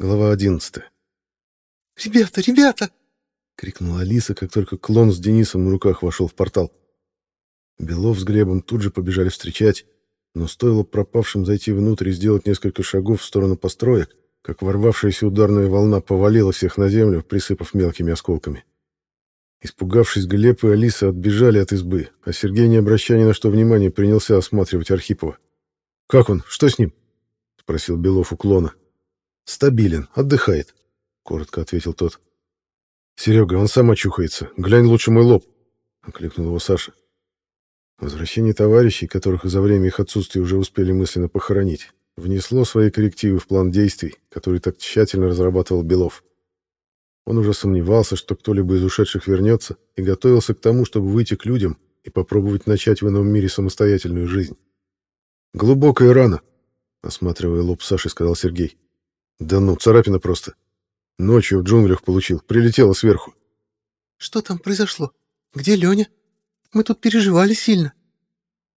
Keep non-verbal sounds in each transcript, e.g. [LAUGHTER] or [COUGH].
Глава 11. «Ребята, ребята!» — крикнула Алиса, как только клон с Денисом на руках вошел в портал. Белов с Глебом тут же побежали встречать, но стоило пропавшим зайти внутрь и сделать несколько шагов в сторону построек, как ворвавшаяся ударная волна повалила всех на землю, присыпав мелкими осколками. Испугавшись, Глеб и Алиса отбежали от избы, а Сергей, не обращая ни на что внимания, принялся осматривать Архипова. «Как он? Что с ним?» — спросил Белов у клона. «Стабилен, отдыхает», — коротко ответил тот. «Серега, он сам очухается. Глянь лучше мой лоб», — окликнул его Саша. Возвращение товарищей, которых за время их отсутствия уже успели мысленно похоронить, внесло свои коррективы в план действий, который так тщательно разрабатывал Белов. Он уже сомневался, что кто-либо из ушедших вернется, и готовился к тому, чтобы выйти к людям и попробовать начать в ином мире самостоятельную жизнь. «Глубокая рана», — осматривая лоб Саши, сказал Сергей. Да ну, царапина просто. Ночью в джунглях получил, прилетела сверху. Что там произошло? Где Леня? Мы тут переживали сильно.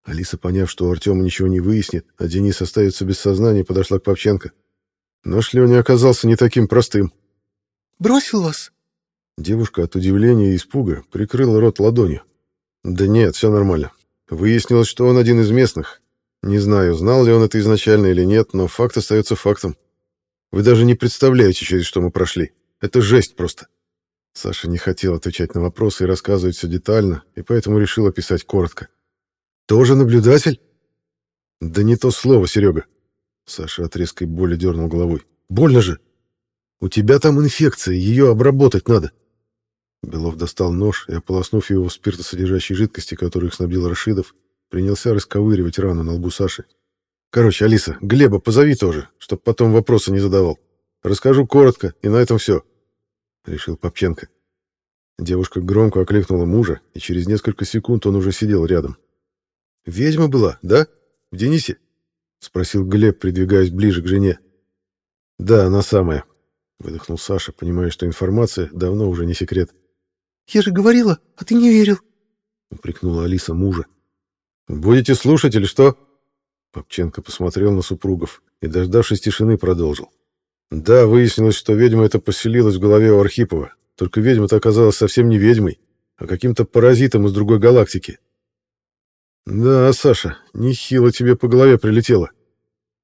Алиса, поняв, что Артем ничего не выяснит, а Денис остается без сознания, подошла к Попченко. Наш Леня оказался не таким простым. «Бросил вас?» Девушка от удивления и испуга прикрыла рот ладонью. «Да нет, все нормально. Выяснилось, что он один из местных. Не знаю, знал ли он это изначально или нет, но факт остается фактом. Вы даже не представляете, через что мы прошли. Это жесть просто. Саша не хотел отвечать на вопросы и рассказывать все детально, и поэтому решил описать коротко. «Тоже наблюдатель?» «Да не то слово, Серега!» Саша от резкой боли дернул головой. «Больно же! У тебя там инфекция, ее обработать надо!» Белов достал нож и, ополоснув его в спиртосодержащей жидкости, которую их снабдил Рашидов, принялся расковыривать рану на лбу Саши. Короче, Алиса, Глеба позови тоже, чтоб потом вопросы не задавал. Расскажу коротко, и на этом все. Решил Попченко. Девушка громко окликнула мужа, и через несколько секунд он уже сидел рядом. «Ведьма была, да? В Денисе?» — спросил Глеб, придвигаясь ближе к жене. «Да, она самая», — выдохнул Саша, понимая, что информация давно уже не секрет. «Я же говорила, а ты не верил», — упрекнула Алиса мужа. «Будете слушать или что?» Попченко посмотрел на супругов и, дождавшись тишины, продолжил. Да, выяснилось, что ведьма эта поселилась в голове у Архипова. Только ведьма-то оказалась совсем не ведьмой, а каким-то паразитом из другой галактики. Да, Саша, нехило тебе по голове прилетело.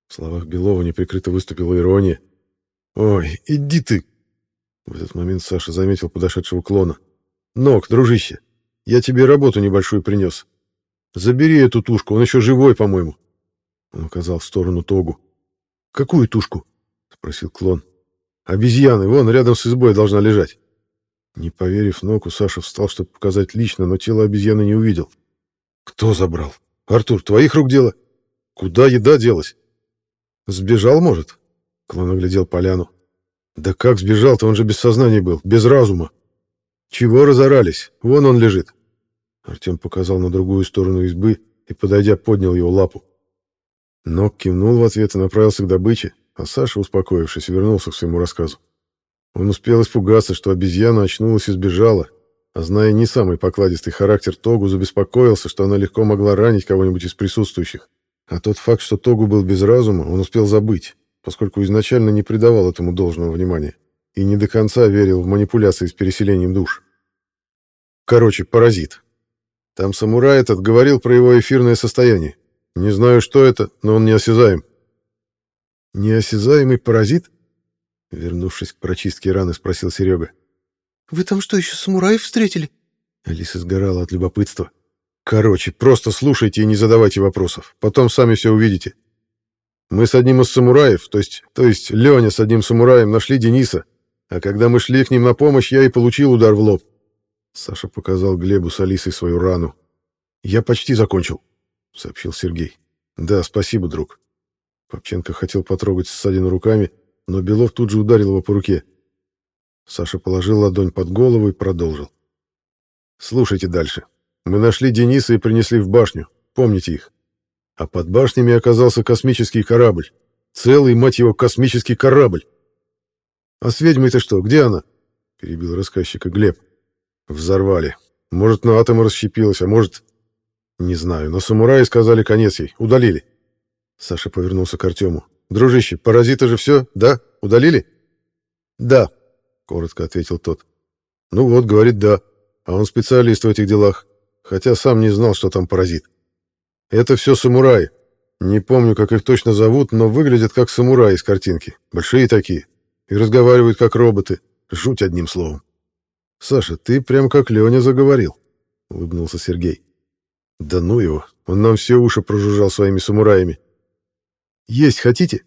В словах Белова неприкрыто выступила ирония. Ой, иди ты. В этот момент Саша заметил подошедшего клона. Ног, дружище, я тебе работу небольшую принес. Забери эту тушку, он еще живой, по-моему. Он указал в сторону Тогу. «Какую тушку?» — спросил клон. «Обезьяны, вон, рядом с избой должна лежать». Не поверив Ноку, Саша встал, чтобы показать лично, но тело обезьяны не увидел. «Кто забрал? Артур, твоих рук дело? Куда еда делась?» «Сбежал, может?» Клон оглядел поляну. «Да как сбежал-то? Он же без сознания был, без разума». «Чего разорались? Вон он лежит». Артем показал на другую сторону избы и, подойдя, поднял его лапу. Нок кивнул в ответ и направился к добыче, а Саша, успокоившись, вернулся к своему рассказу. Он успел испугаться, что обезьяна очнулась и сбежала, а зная не самый покладистый характер Тогу, забеспокоился, что она легко могла ранить кого-нибудь из присутствующих. А тот факт, что Тогу был без разума, он успел забыть, поскольку изначально не придавал этому должного внимания и не до конца верил в манипуляции с переселением душ. Короче, паразит. Там самурай этот говорил про его эфирное состояние. Не знаю, что это, но он неосязаем. Неосязаемый паразит? Вернувшись к прочистке раны, спросил Серега. Вы там что, еще самураев встретили? Алиса сгорала от любопытства. Короче, просто слушайте и не задавайте вопросов. Потом сами все увидите. Мы с одним из самураев, то есть, то есть Леня с одним самураем нашли Дениса, а когда мы шли к ним на помощь, я и получил удар в лоб. Саша показал Глебу с Алисой свою рану. Я почти закончил. — сообщил Сергей. «Да, спасибо, друг». Попченко хотел потрогать ссадину руками, но Белов тут же ударил его по руке. Саша положил ладонь под голову и продолжил. «Слушайте дальше. Мы нашли Дениса и принесли в башню. Помните их. А под башнями оказался космический корабль. Целый, мать его, космический корабль. А с ведьмой-то что, где она?» — перебил рассказчика Глеб. «Взорвали. Может, на атом расщепилась, а может...» Не знаю, но самураи сказали конец ей, удалили. Саша повернулся к Артему. Дружище, паразиты же все, да? Удалили? «Да», — коротко ответил тот. «Ну вот, говорит, да. А он специалист в этих делах, хотя сам не знал, что там паразит. Это все самураи. Не помню, как их точно зовут, но выглядят как самураи из картинки. Большие такие. И разговаривают как роботы. Жуть одним словом. Саша, ты прям как Леня заговорил, улыбнулся Сергей. Да ну его, он нам все уши прожужжал своими самураями. Есть хотите?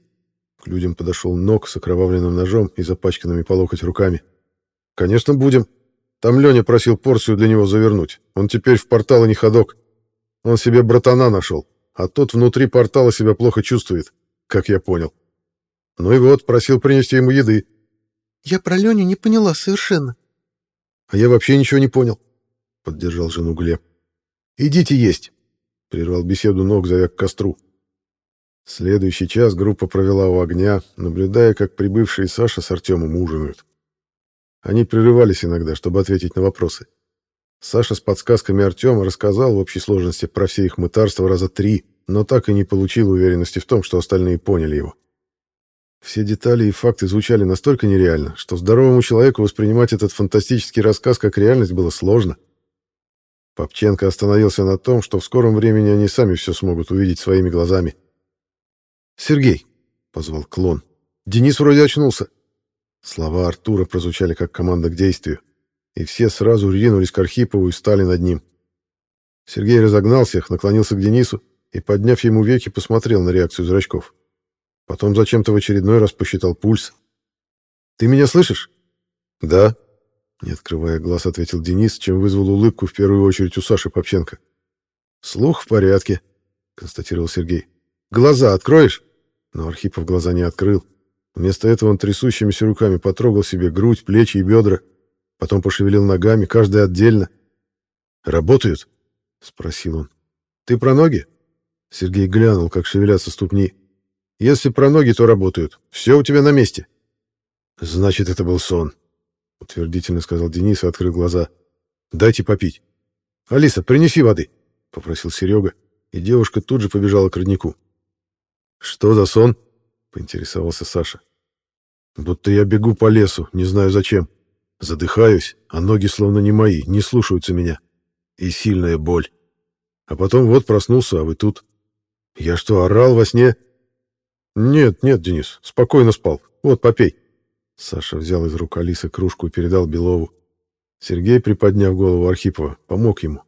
К людям подошел Нок с окровавленным ножом и запачканными по локоть руками. Конечно, будем. Там Леня просил порцию для него завернуть. Он теперь в портал и не ходок. Он себе братана нашел, а тот внутри портала себя плохо чувствует, как я понял. Ну и вот, просил принести ему еды. Я про Леню не поняла совершенно. А я вообще ничего не понял, поддержал жену Глеб. Идите есть, прервал беседу ног, зовя к костру. Следующий час группа провела у огня, наблюдая, как прибывшие Саша с Артемом ужинают. Они прерывались иногда, чтобы ответить на вопросы. Саша с подсказками Артема рассказал в общей сложности про все их мытарства раза три, но так и не получил уверенности в том, что остальные поняли его. Все детали и факты звучали настолько нереально, что здоровому человеку воспринимать этот фантастический рассказ как реальность было сложно. Попченко остановился на том, что в скором времени они сами все смогут увидеть своими глазами. «Сергей!» — позвал клон. «Денис вроде очнулся!» Слова Артура прозвучали как команда к действию, и все сразу ринулись к Архипову и стали над ним. Сергей разогнался их, наклонился к Денису и, подняв ему веки, посмотрел на реакцию зрачков. Потом зачем-то в очередной раз посчитал пульс. «Ты меня слышишь?» «Да», — не открывая глаз, ответил Денис, чем вызвал улыбку в первую очередь у Саши Попченко. «Слух в порядке», — констатировал Сергей. «Глаза откроешь?» Но Архипов глаза не открыл. Вместо этого он трясущимися руками потрогал себе грудь, плечи и бедра, потом пошевелил ногами, каждый отдельно. «Работают?» — спросил он. «Ты про ноги?» Сергей глянул, как шевелятся ступни. Если про ноги, то работают. Все у тебя на месте. Значит, это был сон, утвердительно сказал Денис и открыл глаза. Дайте попить. Алиса, принеси воды, попросил Серега, и девушка тут же побежала к роднику. Что за сон? поинтересовался Саша. Будто я бегу по лесу, не знаю зачем. Задыхаюсь, а ноги словно не мои, не слушаются меня. И сильная боль. А потом вот проснулся, а вы тут. Я что, орал во сне? «Нет, нет, Денис, спокойно спал. Вот, попей». Саша взял из рук Алисы кружку и передал Белову. Сергей, приподняв голову Архипова, помог ему.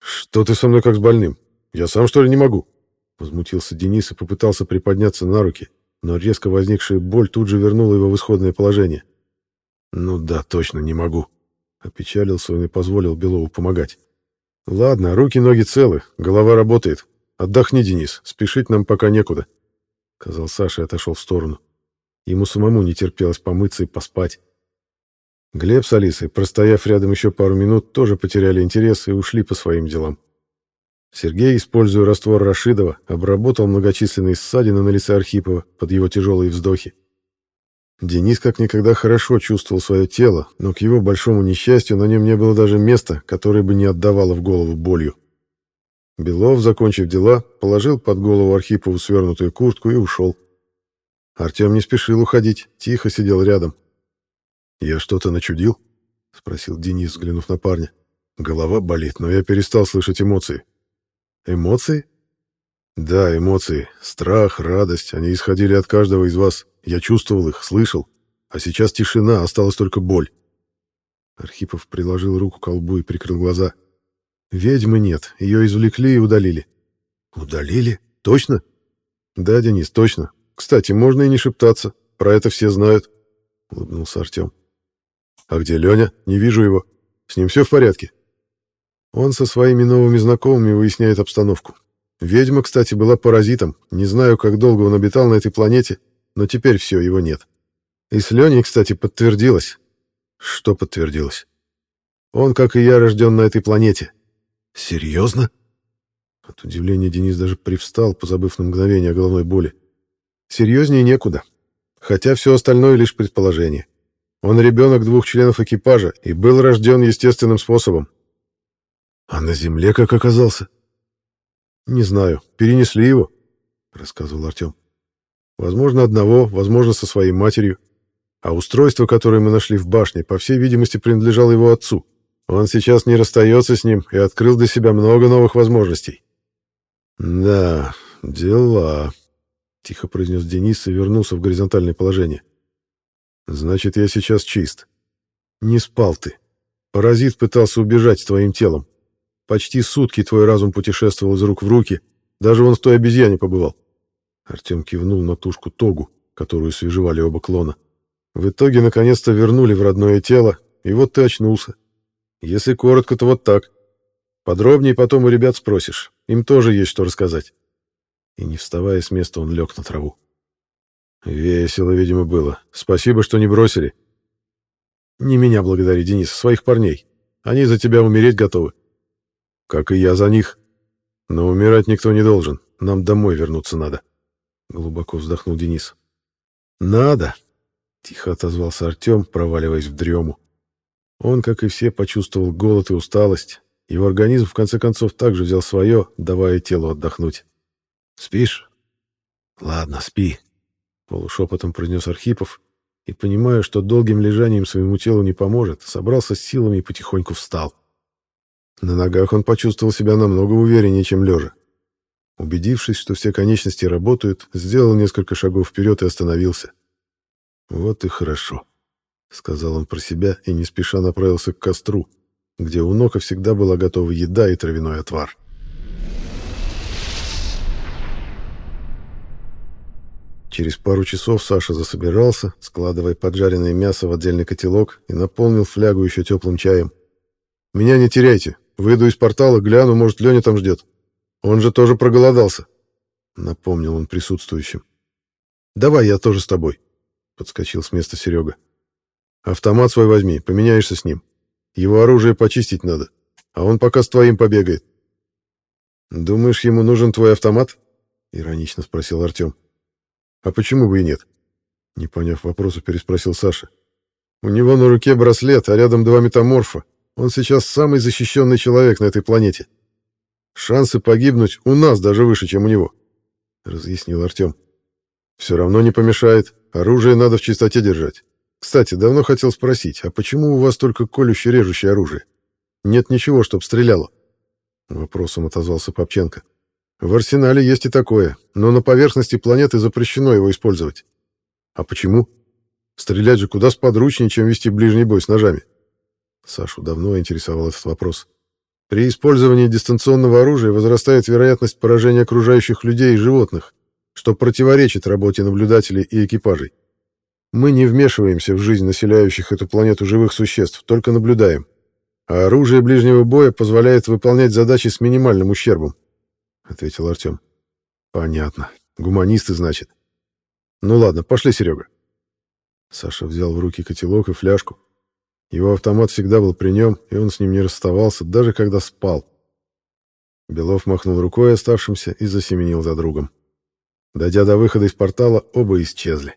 «Что ты со мной как с больным? Я сам, что ли, не могу?» Возмутился Денис и попытался приподняться на руки, но резко возникшая боль тут же вернула его в исходное положение. «Ну да, точно не могу», — опечалился он и позволил Белову помогать. «Ладно, руки-ноги целы, голова работает. Отдохни, Денис, спешить нам пока некуда» сказал Саша и отошел в сторону. Ему самому не терпелось помыться и поспать. Глеб с Алисой, простояв рядом еще пару минут, тоже потеряли интерес и ушли по своим делам. Сергей, используя раствор Рашидова, обработал многочисленные ссадины на лице Архипова под его тяжелые вздохи. Денис как никогда хорошо чувствовал свое тело, но к его большому несчастью на нем не было даже места, которое бы не отдавало в голову болью. Белов, закончив дела, положил под голову Архипову свернутую куртку и ушел. Артем не спешил уходить, тихо сидел рядом. «Я что-то начудил?» — спросил Денис, взглянув на парня. «Голова болит, но я перестал слышать эмоции». «Эмоции?» «Да, эмоции. Страх, радость. Они исходили от каждого из вас. Я чувствовал их, слышал. А сейчас тишина, осталась только боль». Архипов приложил руку к колбу и прикрыл глаза. Ведьмы нет, ее извлекли и удалили. Удалили? Точно? Да, Денис, точно. Кстати, можно и не шептаться, про это все знают, улыбнулся Артем. А где Леня? Не вижу его. С ним все в порядке? Он со своими новыми знакомыми выясняет обстановку. Ведьма, кстати, была паразитом. Не знаю, как долго он обитал на этой планете, но теперь все, его нет. И с Леней, кстати, подтвердилось. Что подтвердилось? Он, как и я, рожден на этой планете. «Серьезно?» От удивления Денис даже привстал, позабыв на мгновение о головной боли. «Серьезнее некуда. Хотя все остальное лишь предположение. Он ребенок двух членов экипажа и был рожден естественным способом». «А на земле как оказался?» «Не знаю. Перенесли его», — рассказывал Артем. «Возможно, одного, возможно, со своей матерью. А устройство, которое мы нашли в башне, по всей видимости, принадлежало его отцу. Он сейчас не расстается с ним и открыл для себя много новых возможностей. «Да, дела», — тихо произнес Денис и вернулся в горизонтальное положение. «Значит, я сейчас чист. Не спал ты. Паразит пытался убежать с твоим телом. Почти сутки твой разум путешествовал из рук в руки, даже он в той обезьяне побывал». Артем кивнул на тушку Тогу, которую свежевали оба клона. «В итоге, наконец-то, вернули в родное тело, и вот ты очнулся. Если коротко, то вот так. Подробнее потом у ребят спросишь. Им тоже есть что рассказать. И не вставая с места, он лег на траву. Весело, видимо, было. Спасибо, что не бросили. Не меня благодари, Денис, своих парней. Они за тебя умереть готовы. Как и я за них. Но умирать никто не должен. Нам домой вернуться надо. Глубоко вздохнул Денис. Надо, тихо отозвался Артем, проваливаясь в дрему. Он, как и все, почувствовал голод и усталость. Его организм, в конце концов, также взял свое, давая телу отдохнуть. «Спишь?» «Ладно, спи», — полушепотом произнес Архипов, и, понимая, что долгим лежанием своему телу не поможет, собрался с силами и потихоньку встал. На ногах он почувствовал себя намного увереннее, чем лежа. Убедившись, что все конечности работают, сделал несколько шагов вперед и остановился. Вот и хорошо. — сказал он про себя и не спеша направился к костру, где у Нока всегда была готова еда и травяной отвар. Через пару часов Саша засобирался, складывая поджаренное мясо в отдельный котелок и наполнил флягу еще теплым чаем. «Меня не теряйте. Выйду из портала, гляну, может, Леня там ждет. Он же тоже проголодался», — напомнил он присутствующим. «Давай я тоже с тобой», — подскочил с места Серега. Автомат свой возьми, поменяешься с ним. Его оружие почистить надо, а он пока с твоим побегает. Думаешь, ему нужен твой автомат? Иронично спросил Артем. А почему бы и нет? Не поняв вопроса, переспросил Саша. У него на руке браслет, а рядом два метаморфа. Он сейчас самый защищенный человек на этой планете. Шансы погибнуть у нас даже выше, чем у него, разъяснил Артем. Все равно не помешает. Оружие надо в чистоте держать. Кстати, давно хотел спросить, а почему у вас только колюще-режущее оружие? Нет ничего, чтоб стреляло?» Вопросом отозвался Попченко. «В арсенале есть и такое, но на поверхности планеты запрещено его использовать. А почему? Стрелять же куда сподручнее, чем вести ближний бой с ножами». Сашу давно интересовал этот вопрос. При использовании дистанционного оружия возрастает вероятность поражения окружающих людей и животных, что противоречит работе наблюдателей и экипажей. Мы не вмешиваемся в жизнь населяющих эту планету живых существ, только наблюдаем. А оружие ближнего боя позволяет выполнять задачи с минимальным ущербом, — ответил Артем. Понятно. Гуманисты, значит. Ну ладно, пошли, Серега. Саша взял в руки котелок и фляжку. Его автомат всегда был при нем, и он с ним не расставался, даже когда спал. Белов махнул рукой оставшимся и засеменил за другом. Дойдя до выхода из портала, оба исчезли.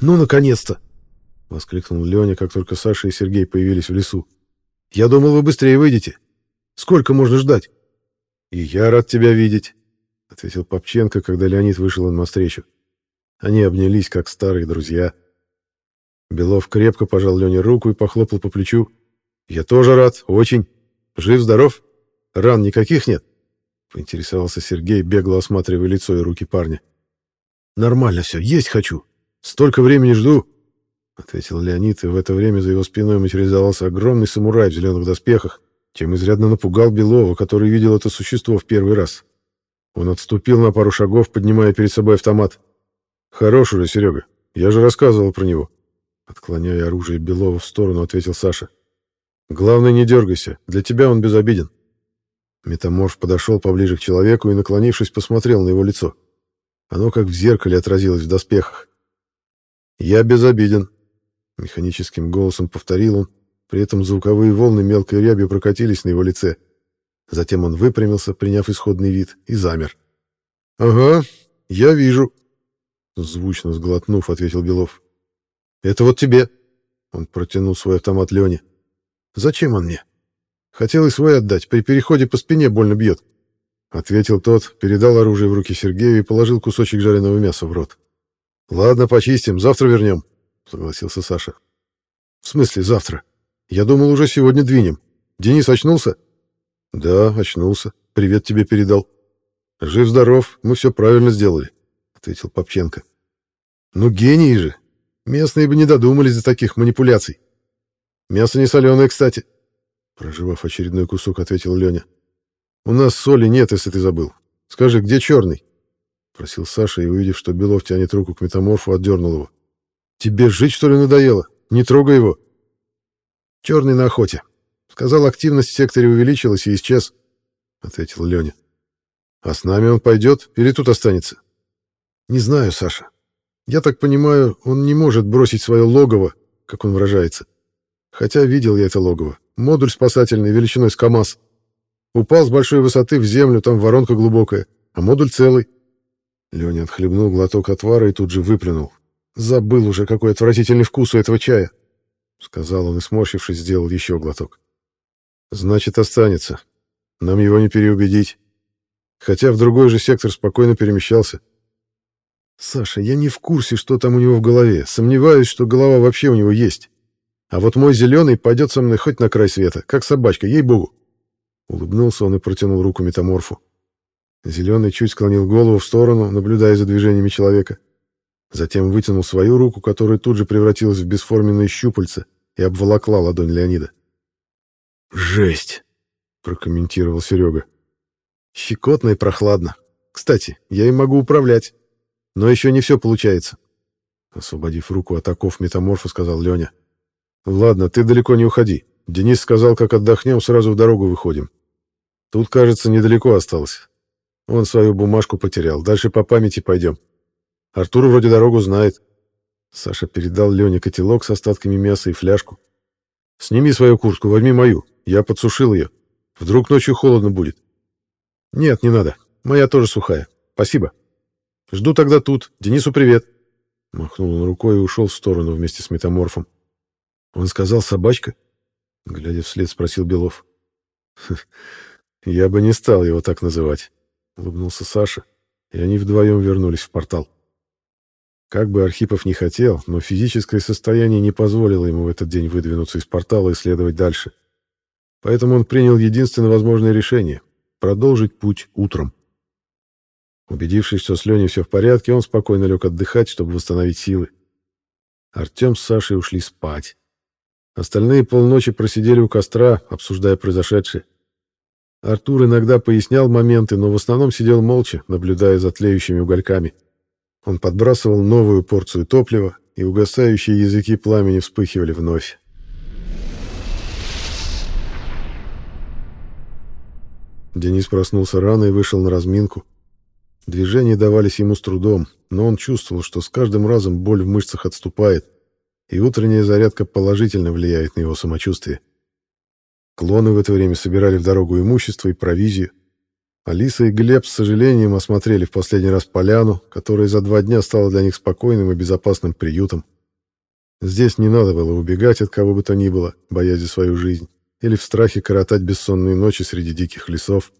«Ну, наконец-то!» — воскликнул Леня, как только Саша и Сергей появились в лесу. «Я думал, вы быстрее выйдете. Сколько можно ждать?» «И я рад тебя видеть», — ответил Попченко, когда Леонид вышел им навстречу. Они обнялись, как старые друзья. Белов крепко пожал Лене руку и похлопал по плечу. «Я тоже рад, очень. Жив-здоров? Ран никаких нет?» — поинтересовался Сергей, бегло осматривая лицо и руки парня. «Нормально все, есть хочу», Столько времени жду, — ответил Леонид, и в это время за его спиной материализовался огромный самурай в зеленых доспехах, чем изрядно напугал Белова, который видел это существо в первый раз. Он отступил на пару шагов, поднимая перед собой автомат. «Хорош уже, Серега. Я же рассказывал про него». Отклоняя оружие Белова в сторону, ответил Саша. «Главное, не дергайся. Для тебя он безобиден». Метаморф подошел поближе к человеку и, наклонившись, посмотрел на его лицо. Оно как в зеркале отразилось в доспехах. «Я безобиден», — механическим голосом повторил он, при этом звуковые волны мелкой рябью прокатились на его лице. Затем он выпрямился, приняв исходный вид, и замер. «Ага, я вижу», — звучно сглотнув, ответил Белов. «Это вот тебе», — он протянул свой автомат Лене. «Зачем он мне?» «Хотел и свой отдать, при переходе по спине больно бьет». ответил тот, передал оружие в руки Сергею и положил кусочек жареного мяса в рот. Ладно, почистим, завтра вернем, согласился Саша. В смысле завтра? Я думал, уже сегодня двинем. Денис очнулся? Да, очнулся. Привет тебе передал. Жив-здоров, мы все правильно сделали, ответил Попченко. Ну, гении же. Местные бы не додумались до таких манипуляций. Мясо не соленое, кстати. Проживав очередной кусок, ответил Леня. У нас соли нет, если ты забыл. Скажи, где черный? Просил Саша и, увидев, что Белов тянет руку к метаморфу, отдернул его. Тебе жить, что ли, надоело? Не трогай его. Черный на охоте. Сказал, активность в секторе увеличилась и исчез, ответил Леня. А с нами он пойдет или тут останется? Не знаю, Саша. Я так понимаю, он не может бросить свое логово, как он выражается. Хотя видел я это логово. Модуль спасательный, величиной с КАМАЗ. Упал с большой высоты в землю, там воронка глубокая, а модуль целый. Леня отхлебнул глоток отвара и тут же выплюнул. Забыл уже, какой отвратительный вкус у этого чая. Сказал он и, сморщившись, сделал еще глоток. Значит, останется. Нам его не переубедить. Хотя в другой же сектор спокойно перемещался. Саша, я не в курсе, что там у него в голове. Сомневаюсь, что голова вообще у него есть. А вот мой зеленый пойдет со мной хоть на край света, как собачка, ей-богу. Улыбнулся он и протянул руку метаморфу. Зеленый чуть склонил голову в сторону, наблюдая за движениями человека. Затем вытянул свою руку, которая тут же превратилась в бесформенное щупальце и обволокла ладонь Леонида. «Жесть!» — прокомментировал Серега. «Щекотно и прохладно. Кстати, я им могу управлять. Но еще не все получается. Освободив руку от оков метаморфа, сказал Леня. Ладно, ты далеко не уходи. Денис сказал, как отдохнем, сразу в дорогу выходим. Тут, кажется, недалеко осталось. Он свою бумажку потерял. Дальше по памяти пойдем. Артур вроде дорогу знает. Саша передал Лене котелок с остатками мяса и фляжку. «Сними свою куртку, возьми мою. Я подсушил ее. Вдруг ночью холодно будет». «Нет, не надо. Моя тоже сухая. Спасибо». Жду тогда тут. Денису привет. Махнул он рукой и ушел в сторону вместе с метаморфом. Он сказал собачка? Глядя вслед, спросил Белов. Я бы не стал его так называть, улыбнулся Саша, и они вдвоем вернулись в портал. Как бы Архипов не хотел, но физическое состояние не позволило ему в этот день выдвинуться из портала и следовать дальше. Поэтому он принял единственно возможное решение — продолжить путь утром. Убедившись, что с Леней все в порядке, он спокойно лег отдыхать, чтобы восстановить силы. Артем с Сашей ушли спать. Остальные полночи просидели у костра, обсуждая произошедшее. Артур иногда пояснял моменты, но в основном сидел молча, наблюдая за тлеющими угольками. Он подбрасывал новую порцию топлива, и угасающие языки пламени вспыхивали вновь. Денис проснулся рано и вышел на разминку. Движения давались ему с трудом, но он чувствовал, что с каждым разом боль в мышцах отступает, и утренняя зарядка положительно влияет на его самочувствие. Клоны в это время собирали в дорогу имущество и провизию. Алиса и Глеб с сожалением осмотрели в последний раз поляну, которая за два дня стала для них спокойным и безопасным приютом. Здесь не надо было убегать от кого бы то ни было, боясь за свою жизнь, или в страхе коротать бессонные ночи среди диких лесов.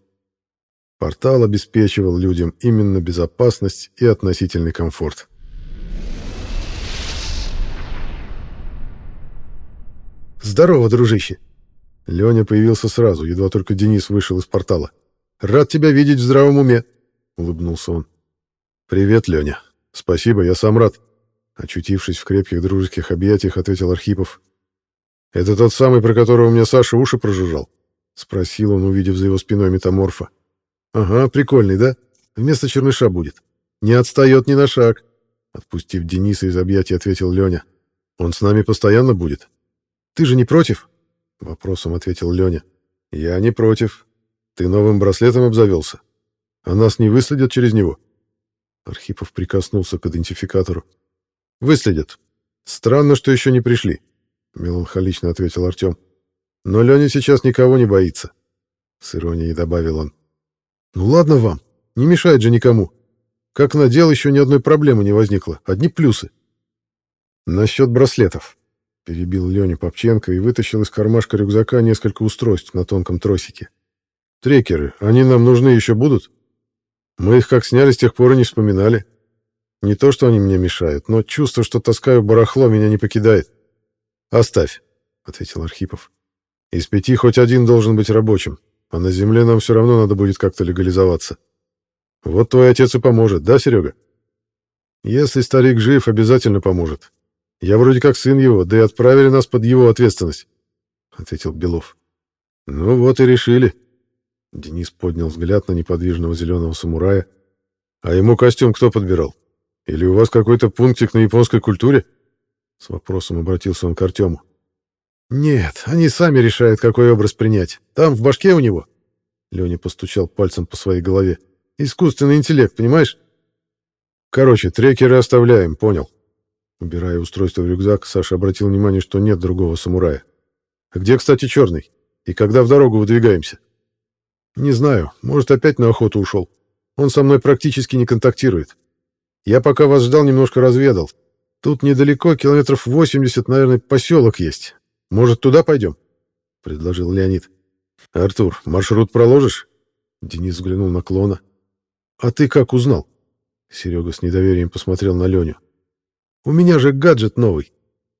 Портал обеспечивал людям именно безопасность и относительный комфорт. «Здорово, дружище!» Леня появился сразу, едва только Денис вышел из портала. «Рад тебя видеть в здравом уме!» — улыбнулся он. «Привет, Леня. Спасибо, я сам рад». Очутившись в крепких дружеских объятиях, ответил Архипов. «Это тот самый, про которого мне Саша уши прожужжал?» — спросил он, увидев за его спиной метаморфа. Ага, прикольный, да? Вместо черныша будет. Не отстает ни на шаг. Отпустив Дениса из объятий, ответил Леня. Он с нами постоянно будет. Ты же не против? Вопросом ответил Леня. Я не против. Ты новым браслетом обзавелся. А нас не выследят через него? Архипов прикоснулся к идентификатору. Выследят. Странно, что еще не пришли. Меланхолично ответил Артем. Но Леня сейчас никого не боится. С иронией добавил он. Ну ладно вам, не мешает же никому. Как надел, еще ни одной проблемы не возникло, одни плюсы. Насчет браслетов. Перебил Леня Попченко и вытащил из кармашка рюкзака несколько устройств на тонком тросике. Трекеры, они нам нужны еще будут? Мы их как сняли, с тех пор и не вспоминали. Не то, что они мне мешают, но чувство, что таскаю барахло, меня не покидает. Оставь, — ответил Архипов. Из пяти хоть один должен быть рабочим, а на земле нам все равно надо будет как-то легализоваться. Вот твой отец и поможет, да, Серега? Если старик жив, обязательно поможет. Я вроде как сын его, да и отправили нас под его ответственность, — ответил Белов. Ну вот и решили. Денис поднял взгляд на неподвижного зеленого самурая. А ему костюм кто подбирал? Или у вас какой-то пунктик на японской культуре? С вопросом обратился он к Артему. Нет, они сами решают, какой образ принять. Там, в башке у него. Леня постучал пальцем по своей голове. Искусственный интеллект, понимаешь? Короче, трекеры оставляем, понял. Убирая устройство в рюкзак, Саша обратил внимание, что нет другого самурая. А где, кстати, черный? И когда в дорогу выдвигаемся? Не знаю, может, опять на охоту ушел. Он со мной практически не контактирует. Я пока вас ждал, немножко разведал. Тут недалеко, километров 80, наверное, поселок есть. Может, туда пойдем? Предложил Леонид. Артур, маршрут проложишь? Денис взглянул на клона. А ты как узнал? Серега с недоверием посмотрел на Леню. У меня же гаджет новый.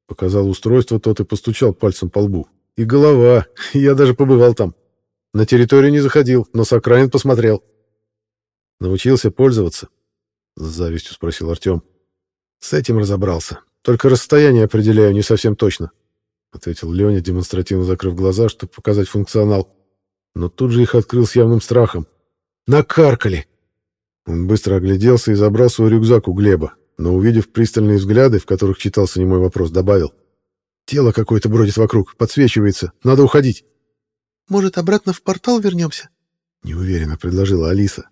Показал устройство, тот и постучал пальцем по лбу. И голова. [LAUGHS] Я даже побывал там. На территорию не заходил, но с окраин посмотрел. Научился пользоваться? С завистью спросил Артем. С этим разобрался. Только расстояние определяю не совсем точно, ответил Леня, демонстративно закрыв глаза, чтобы показать функционал. Но тут же их открыл с явным страхом. Накаркали! Он быстро огляделся и забрал свой рюкзак у Глеба, но, увидев пристальные взгляды, в которых читался немой вопрос, добавил. «Тело какое-то бродит вокруг, подсвечивается. Надо уходить». Может, обратно в портал вернемся?» — неуверенно предложила Алиса.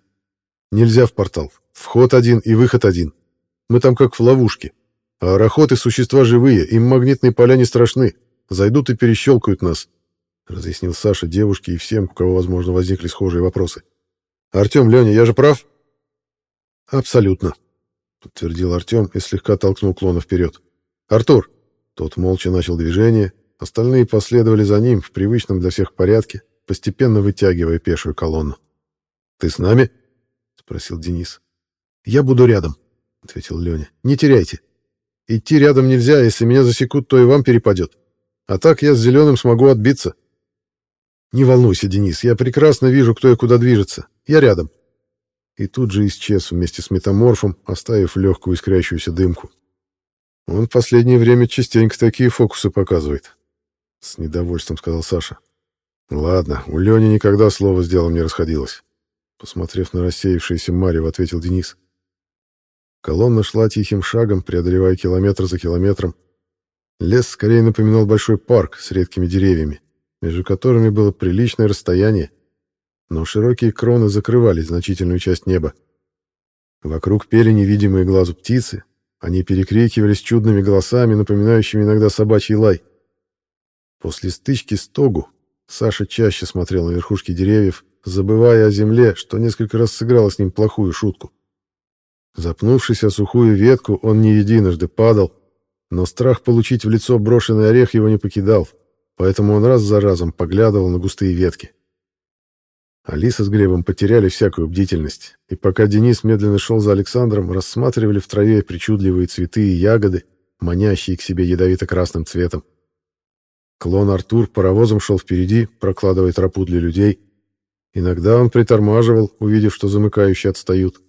«Нельзя в портал. Вход один и выход один. Мы там как в ловушке. А арахоты — существа живые, им магнитные поля не страшны. Зайдут и перещелкают нас», — разъяснил Саша девушке и всем, у кого, возможно, возникли схожие вопросы. «Артем, Леня, я же прав?» «Абсолютно», — подтвердил Артем и слегка толкнул клона вперед. «Артур!» Тот молча начал движение, Остальные последовали за ним в привычном для всех порядке, постепенно вытягивая пешую колонну. «Ты с нами?» — спросил Денис. «Я буду рядом», — ответил Леня. «Не теряйте. Идти рядом нельзя, если меня засекут, то и вам перепадет. А так я с зеленым смогу отбиться». «Не волнуйся, Денис, я прекрасно вижу, кто и куда движется. Я рядом». И тут же исчез вместе с метаморфом, оставив легкую искрящуюся дымку. Он в последнее время частенько такие фокусы показывает. С недовольством сказал Саша. Ладно, у Лени никогда слово с делом не расходилось. Посмотрев на рассеявшееся Марьев, ответил Денис. Колонна шла тихим шагом, преодолевая километр за километром. Лес скорее напоминал большой парк с редкими деревьями, между которыми было приличное расстояние, но широкие кроны закрывали значительную часть неба. Вокруг пели невидимые глазу птицы, они перекрикивались чудными голосами, напоминающими иногда собачий лай. После стычки с Тогу Саша чаще смотрел на верхушки деревьев, забывая о земле, что несколько раз сыграло с ним плохую шутку. Запнувшись о сухую ветку, он не единожды падал, но страх получить в лицо брошенный орех его не покидал, поэтому он раз за разом поглядывал на густые ветки. Алиса с Глебом потеряли всякую бдительность, и пока Денис медленно шел за Александром, рассматривали в траве причудливые цветы и ягоды, манящие к себе ядовито-красным цветом. Клон Артур паровозом шел впереди, прокладывая тропу для людей. Иногда он притормаживал, увидев, что замыкающие отстают.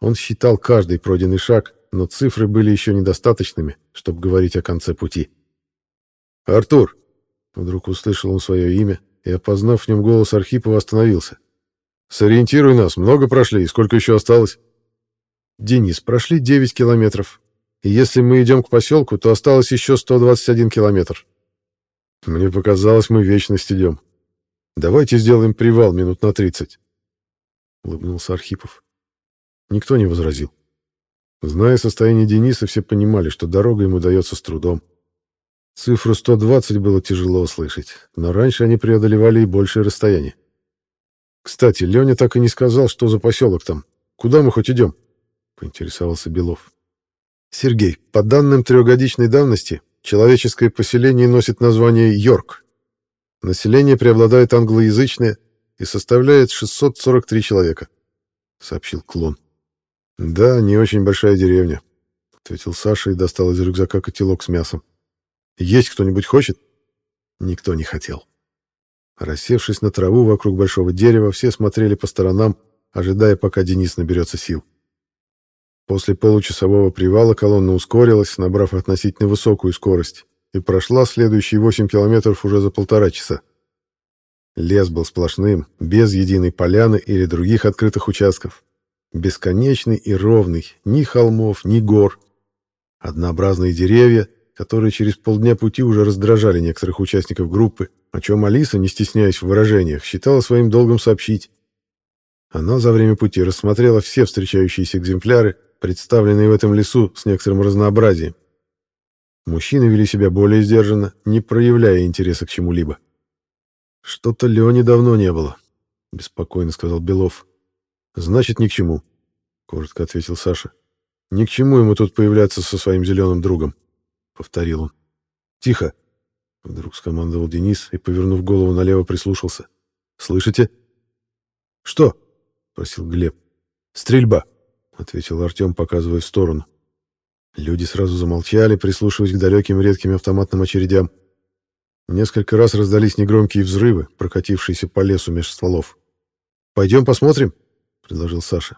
Он считал каждый пройденный шаг, но цифры были еще недостаточными, чтобы говорить о конце пути. «Артур!» — вдруг услышал он свое имя и, опознав в нем голос Архипова, остановился. «Сориентируй нас, много прошли и сколько еще осталось?» «Денис, прошли 9 километров, и если мы идем к поселку, то осталось еще 121 километр», мне показалось, мы вечность идем. Давайте сделаем привал минут на тридцать. Улыбнулся Архипов. Никто не возразил. Зная состояние Дениса, все понимали, что дорога ему дается с трудом. Цифру 120 было тяжело услышать, но раньше они преодолевали и большее расстояние. «Кстати, Леня так и не сказал, что за поселок там. Куда мы хоть идем?» — поинтересовался Белов. «Сергей, по данным трехгодичной давности, Человеческое поселение носит название Йорк. Население преобладает англоязычное, и составляет 643 человека», — сообщил клон. «Да, не очень большая деревня», — ответил Саша и достал из рюкзака котелок с мясом. «Есть кто-нибудь хочет?» Никто не хотел. Рассевшись на траву вокруг большого дерева, все смотрели по сторонам, ожидая, пока Денис наберется сил. После получасового привала колонна ускорилась, набрав относительно высокую скорость, и прошла следующие 8 километров уже за полтора часа. Лес был сплошным, без единой поляны или других открытых участков. Бесконечный и ровный, ни холмов, ни гор. Однообразные деревья, которые через полдня пути уже раздражали некоторых участников группы, о чем Алиса, не стесняясь в выражениях, считала своим долгом сообщить. Она за время пути рассмотрела все встречающиеся экземпляры, представленные в этом лесу с некоторым разнообразием. Мужчины вели себя более сдержанно, не проявляя интереса к чему-либо. «Что-то Леони давно не было», — беспокойно сказал Белов. «Значит, ни к чему», — коротко ответил Саша. «Ни к чему ему тут появляться со своим зеленым другом», — повторил он. «Тихо!» — вдруг скомандовал Денис и, повернув голову налево, прислушался. «Слышите?» «Что?» — спросил Глеб. «Стрельба», — ответил Артем, показывая в сторону. Люди сразу замолчали, прислушиваясь к далеким редким автоматным очередям. Несколько раз раздались негромкие взрывы, прокатившиеся по лесу меж стволов. «Пойдем посмотрим?» — предложил Саша.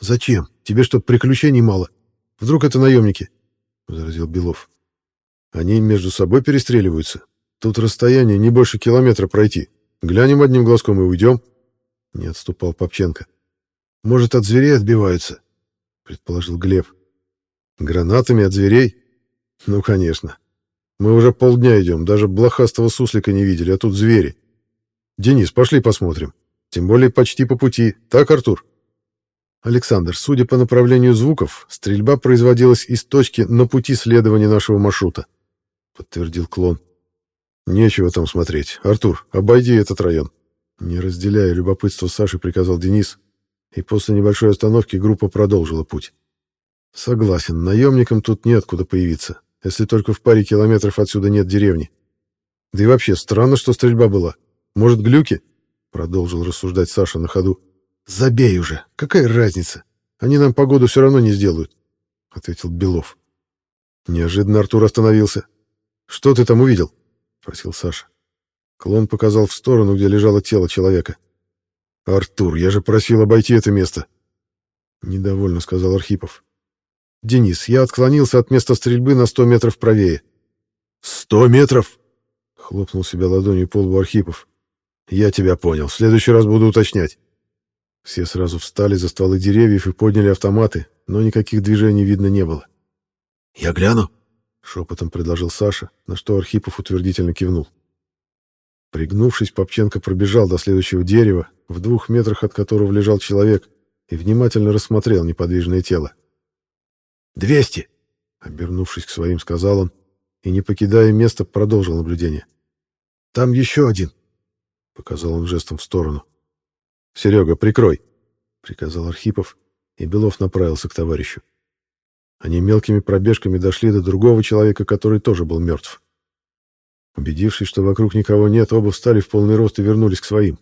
«Зачем? Тебе что, приключений мало? Вдруг это наемники?» — возразил Белов. «Они между собой перестреливаются. Тут расстояние не больше километра пройти. Глянем одним глазком и уйдем», — не отступал Попченко. «Может, от зверей отбиваются?» — предположил Глеб. «Гранатами от зверей? Ну, конечно. Мы уже полдня идем, даже блохастого суслика не видели, а тут звери. Денис, пошли посмотрим. Тем более почти по пути. Так, Артур?» Александр, судя по направлению звуков, стрельба производилась из точки на пути следования нашего маршрута, подтвердил клон. Нечего там смотреть. Артур, обойди этот район. Не разделяя любопытство Саши, приказал Денис, и после небольшой остановки группа продолжила путь. Согласен, наемникам тут неоткуда появиться, если только в паре километров отсюда нет деревни. Да и вообще, странно, что стрельба была. Может, глюки? Продолжил рассуждать Саша на ходу. «Забей уже! Какая разница? Они нам погоду все равно не сделают», — ответил Белов. Неожиданно Артур остановился. «Что ты там увидел?» — спросил Саша. Клон показал в сторону, где лежало тело человека. «Артур, я же просил обойти это место!» Недовольно сказал Архипов. «Денис, я отклонился от места стрельбы на сто метров правее». «Сто метров?» — хлопнул себя ладонью по лбу Архипов. «Я тебя понял. В следующий раз буду уточнять». Все сразу встали за стволы деревьев и подняли автоматы, но никаких движений видно не было. «Я гляну?» — шепотом предложил Саша, на что Архипов утвердительно кивнул. Пригнувшись, Попченко пробежал до следующего дерева, в двух метрах от которого лежал человек, и внимательно рассмотрел неподвижное тело. «Двести!» — обернувшись к своим, сказал он, и, не покидая места, продолжил наблюдение. «Там еще один!» — показал он жестом в сторону. «Серега, прикрой!» — приказал Архипов, и Белов направился к товарищу. Они мелкими пробежками дошли до другого человека, который тоже был мертв. Убедившись, что вокруг никого нет, оба встали в полный рост и вернулись к своим.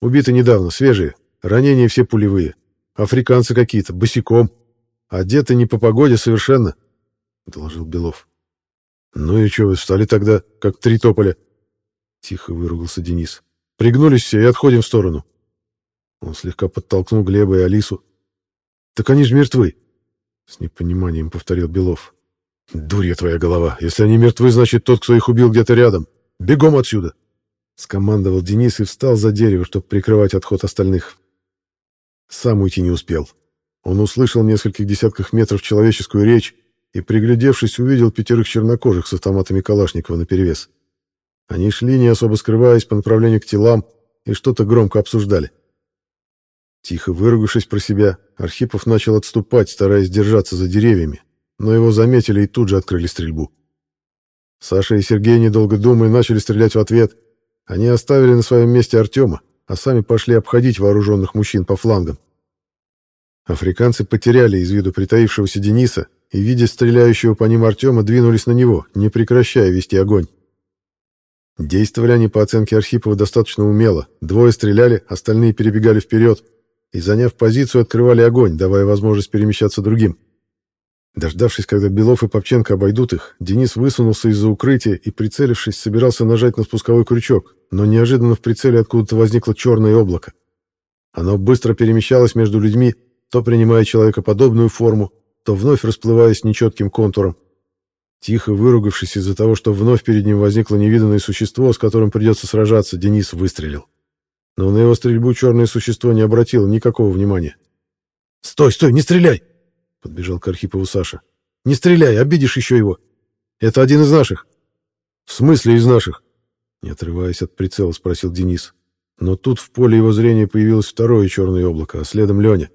Убиты недавно, свежие, ранения все пулевые. Африканцы какие-то, босиком. Одеты не по погоде совершенно, — доложил Белов. «Ну и что вы встали тогда, как три тополя?» Тихо выругался Денис. «Пригнулись все и отходим в сторону. Он слегка подтолкнул Глеба и Алису. «Так они же мертвы!» С непониманием повторил Белов. «Дурья твоя голова! Если они мертвы, значит, тот, кто их убил, где-то рядом! Бегом отсюда!» Скомандовал Денис и встал за дерево, чтобы прикрывать отход остальных. Сам уйти не успел. Он услышал нескольких десятках метров человеческую речь и, приглядевшись, увидел пятерых чернокожих с автоматами Калашникова наперевес. Они шли, не особо скрываясь, по направлению к телам и что-то громко обсуждали. Тихо выругавшись про себя, Архипов начал отступать, стараясь держаться за деревьями, но его заметили и тут же открыли стрельбу. Саша и Сергей, недолго думая, начали стрелять в ответ. Они оставили на своем месте Артема, а сами пошли обходить вооруженных мужчин по флангам. Африканцы потеряли из виду притаившегося Дениса и, видя стреляющего по ним Артема, двинулись на него, не прекращая вести огонь. Действовали они, по оценке Архипова, достаточно умело. Двое стреляли, остальные перебегали вперед и, заняв позицию, открывали огонь, давая возможность перемещаться другим. Дождавшись, когда Белов и Попченко обойдут их, Денис высунулся из-за укрытия и, прицелившись, собирался нажать на спусковой крючок, но неожиданно в прицеле откуда-то возникло черное облако. Оно быстро перемещалось между людьми, то принимая человекоподобную форму, то вновь расплываясь нечетким контуром. Тихо выругавшись из-за того, что вновь перед ним возникло невиданное существо, с которым придется сражаться, Денис выстрелил. Но на его стрельбу черное существо не обратило никакого внимания. «Стой, стой, не стреляй!» — подбежал к Архипову Саша. «Не стреляй, обидишь еще его. Это один из наших». «В смысле из наших?» Не отрываясь от прицела, спросил Денис. Но тут в поле его зрения появилось второе черное облако, а следом Леня.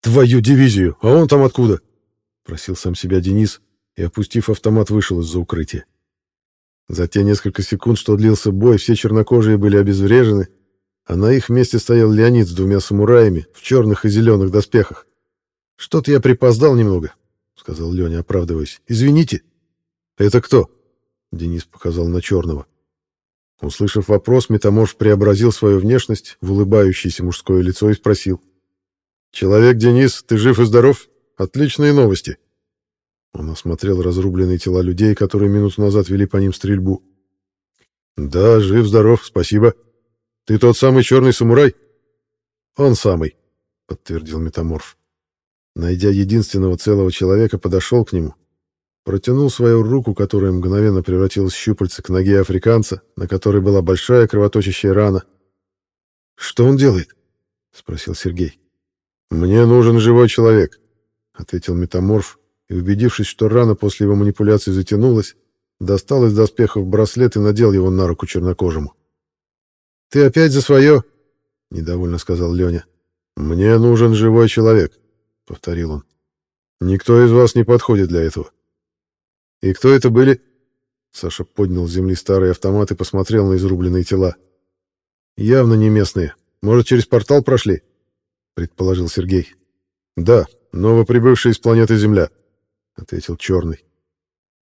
«Твою дивизию! А он там откуда?» — просил сам себя Денис и, опустив автомат, вышел из-за укрытия. За те несколько секунд, что длился бой, все чернокожие были обезврежены, а на их месте стоял Леонид с двумя самураями в черных и зеленых доспехах. «Что-то я припоздал немного», — сказал Леня, оправдываясь. «Извините». «Это кто?» — Денис показал на черного. Услышав вопрос, метаморф преобразил свою внешность в улыбающееся мужское лицо и спросил. «Человек Денис, ты жив и здоров? Отличные новости!» Он осмотрел разрубленные тела людей, которые минуту назад вели по ним стрельбу. «Да, жив-здоров, спасибо. Ты тот самый черный самурай?» «Он самый», — подтвердил метаморф. Найдя единственного целого человека, подошел к нему, Протянул свою руку, которая мгновенно превратилась в щупальце к ноге африканца, на которой была большая кровоточащая рана. «Что он делает?» — спросил Сергей. «Мне нужен живой человек», — ответил метаморф, и, убедившись, что рана после его манипуляции затянулась, достал из доспехов браслет и надел его на руку чернокожему. «Ты опять за свое?» — недовольно сказал Леня. «Мне нужен живой человек», — повторил он. «Никто из вас не подходит для этого. «И кто это были?» Саша поднял с земли старый автомат и посмотрел на изрубленные тела. «Явно не местные. Может, через портал прошли?» — предположил Сергей. «Да, новоприбывшие из планеты Земля», — ответил Черный.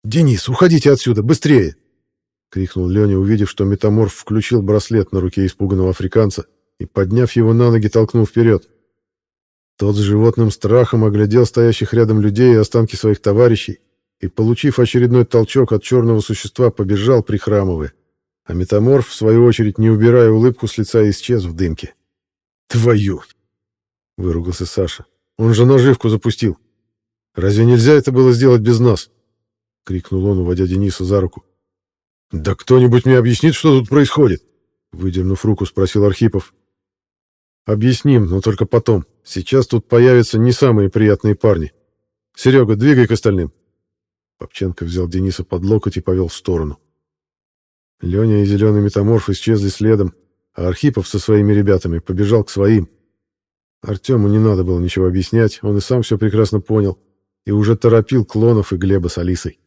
«Денис, уходите отсюда, быстрее!» — крикнул Леня, увидев, что метаморф включил браслет на руке испуганного африканца и, подняв его на ноги, толкнул вперед. Тот с животным страхом оглядел стоящих рядом людей и останки своих товарищей, и, получив очередной толчок от черного существа, побежал, прихрамывая. А метаморф, в свою очередь, не убирая улыбку с лица, исчез в дымке. «Твою!» — выругался Саша. «Он же наживку запустил. Разве нельзя это было сделать без нас?» — крикнул он, уводя Дениса за руку. «Да кто-нибудь мне объяснит, что тут происходит?» Выдернув руку, спросил Архипов. «Объясним, но только потом. Сейчас тут появятся не самые приятные парни. Серега, двигай к остальным». Попченко взял Дениса под локоть и повел в сторону. Леня и зеленый метаморф исчезли следом, а Архипов со своими ребятами побежал к своим. Артему не надо было ничего объяснять, он и сам все прекрасно понял, и уже торопил Клонов и Глеба с Алисой.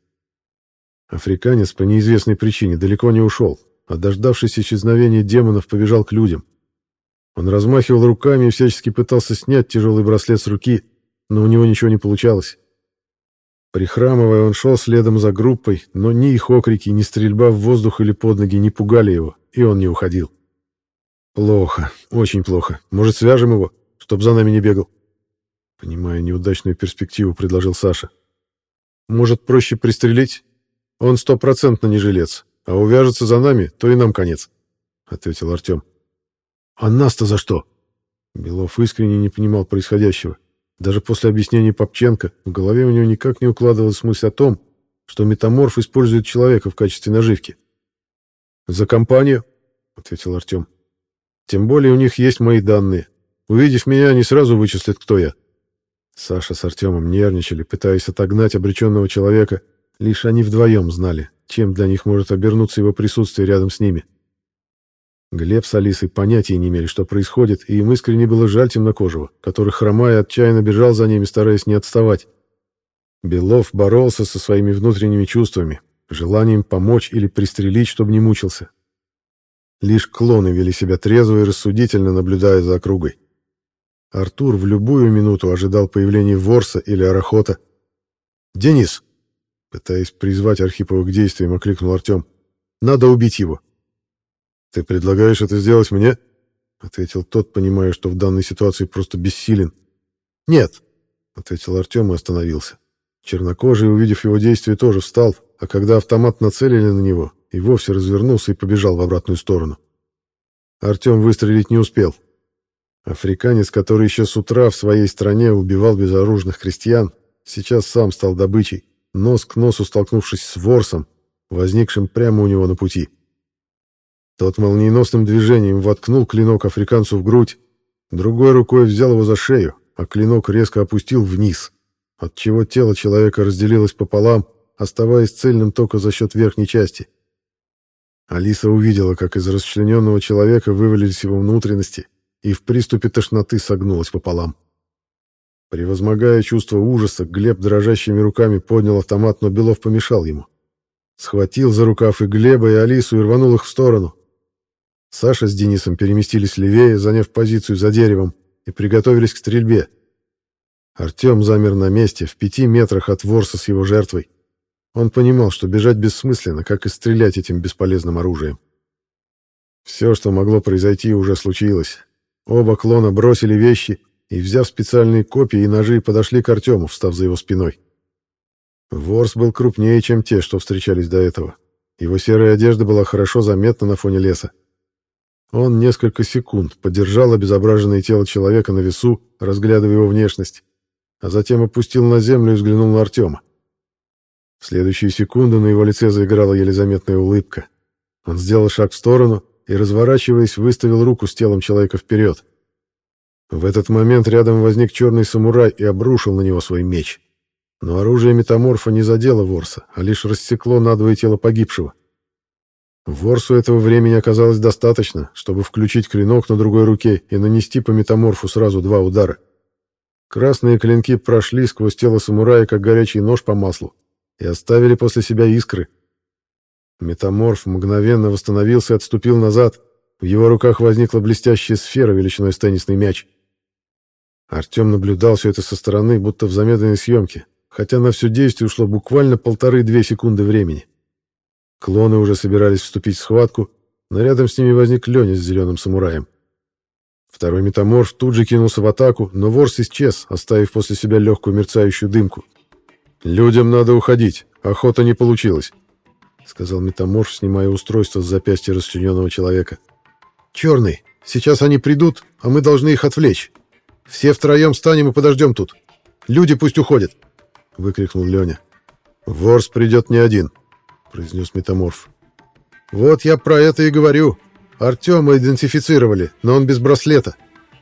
Африканец по неизвестной причине далеко не ушел, а дождавшись исчезновения демонов, побежал к людям. Он размахивал руками и всячески пытался снять тяжелый браслет с руки, но у него ничего не получалось. Прихрамывая, он шел следом за группой, но ни их окрики, ни стрельба в воздух или под ноги не пугали его, и он не уходил. «Плохо, очень плохо. Может, свяжем его, чтоб за нами не бегал?» Понимая неудачную перспективу, предложил Саша. «Может, проще пристрелить? Он стопроцентно не жилец, а увяжется за нами, то и нам конец», — ответил Артем. «А нас-то за что?» Белов искренне не понимал происходящего. Даже после объяснения Попченко в голове у него никак не укладывалась мысль о том, что метаморф использует человека в качестве наживки. «За компанию», — ответил Артем. «Тем более у них есть мои данные. Увидев меня, они сразу вычислят, кто я». Саша с Артемом нервничали, пытаясь отогнать обреченного человека. Лишь они вдвоем знали, чем для них может обернуться его присутствие рядом с ними. Глеб с Алисой понятия не имели, что происходит, и им искренне было жаль темнокожего, который, хромая, отчаянно бежал за ними, стараясь не отставать. Белов боролся со своими внутренними чувствами, желанием помочь или пристрелить, чтобы не мучился. Лишь клоны вели себя трезво и рассудительно, наблюдая за округой. Артур в любую минуту ожидал появления Ворса или Арахота. «Денис!» Пытаясь призвать Архипова к действиям, окликнул Артем. Надо убить его». «Ты предлагаешь это сделать мне?» — ответил тот, понимая, что в данной ситуации просто бессилен. «Нет», — ответил Артем и остановился. Чернокожий, увидев его действие, тоже встал, а когда автомат нацелили на него, и вовсе развернулся и побежал в обратную сторону. Артем выстрелить не успел. Африканец, который еще с утра в своей стране убивал безоружных крестьян, сейчас сам стал добычей, нос к носу столкнувшись с ворсом, возникшим прямо у него на пути. Тот молниеносным движением воткнул клинок африканцу в грудь, другой рукой взял его за шею, а клинок резко опустил вниз, отчего тело человека разделилось пополам, оставаясь цельным только за счет верхней части. Алиса увидела, как из расчлененного человека вывалились его внутренности, и в приступе тошноты согнулась пополам. Превозмогая чувство ужаса, Глеб дрожащими руками поднял автомат, но Белов помешал ему. Схватил за рукав и Глеба, и Алису и рванул их в сторону. Саша с Денисом переместились левее, заняв позицию за деревом, и приготовились к стрельбе. Артем замер на месте, в пяти метрах от ворса с его жертвой. Он понимал, что бежать бессмысленно, как и стрелять этим бесполезным оружием. Все, что могло произойти, уже случилось. Оба клона бросили вещи и, взяв специальные копья и ножи, подошли к Артему, встав за его спиной. Ворс был крупнее, чем те, что встречались до этого. Его серая одежда была хорошо заметна на фоне леса. Он несколько секунд подержал обезображенное тело человека на весу, разглядывая его внешность, а затем опустил на землю и взглянул на Артема. В следующие секунды на его лице заиграла еле заметная улыбка. Он сделал шаг в сторону и, разворачиваясь, выставил руку с телом человека вперед. В этот момент рядом возник черный самурай и обрушил на него свой меч. Но оружие метаморфа не задело Ворса, а лишь рассекло надвое тело погибшего. Ворсу этого времени оказалось достаточно, чтобы включить клинок на другой руке и нанести по метаморфу сразу два удара. Красные клинки прошли сквозь тело самурая, как горячий нож по маслу, и оставили после себя искры. Метаморф мгновенно восстановился и отступил назад. В его руках возникла блестящая сфера величиной с теннисный мяч. Артем наблюдал все это со стороны, будто в замедленной съемке, хотя на все действие ушло буквально полторы-две секунды времени. Клоны уже собирались вступить в схватку, но рядом с ними возник Леня с зеленым самураем. Второй метаморф тут же кинулся в атаку, но ворс исчез, оставив после себя легкую мерцающую дымку. «Людям надо уходить, охота не получилась», — сказал метаморф, снимая устройство с запястья расчлененного человека. «Черный, сейчас они придут, а мы должны их отвлечь. Все втроем станем и подождем тут. Люди пусть уходят», — выкрикнул Леня. «Ворс придет не один», — произнес метаморф. «Вот я про это и говорю. Артема идентифицировали, но он без браслета.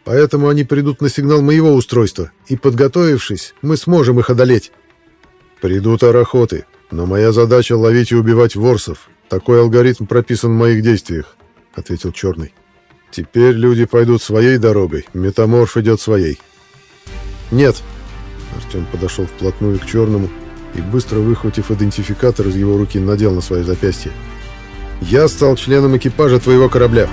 Поэтому они придут на сигнал моего устройства, и, подготовившись, мы сможем их одолеть». «Придут арахоты, но моя задача — ловить и убивать ворсов. Такой алгоритм прописан в моих действиях», — ответил Черный. «Теперь люди пойдут своей дорогой, метаморф идет своей». «Нет». Артем подошел вплотную к Черному и, быстро выхватив идентификатор из его руки, надел на свое запястье. «Я стал членом экипажа твоего корабля».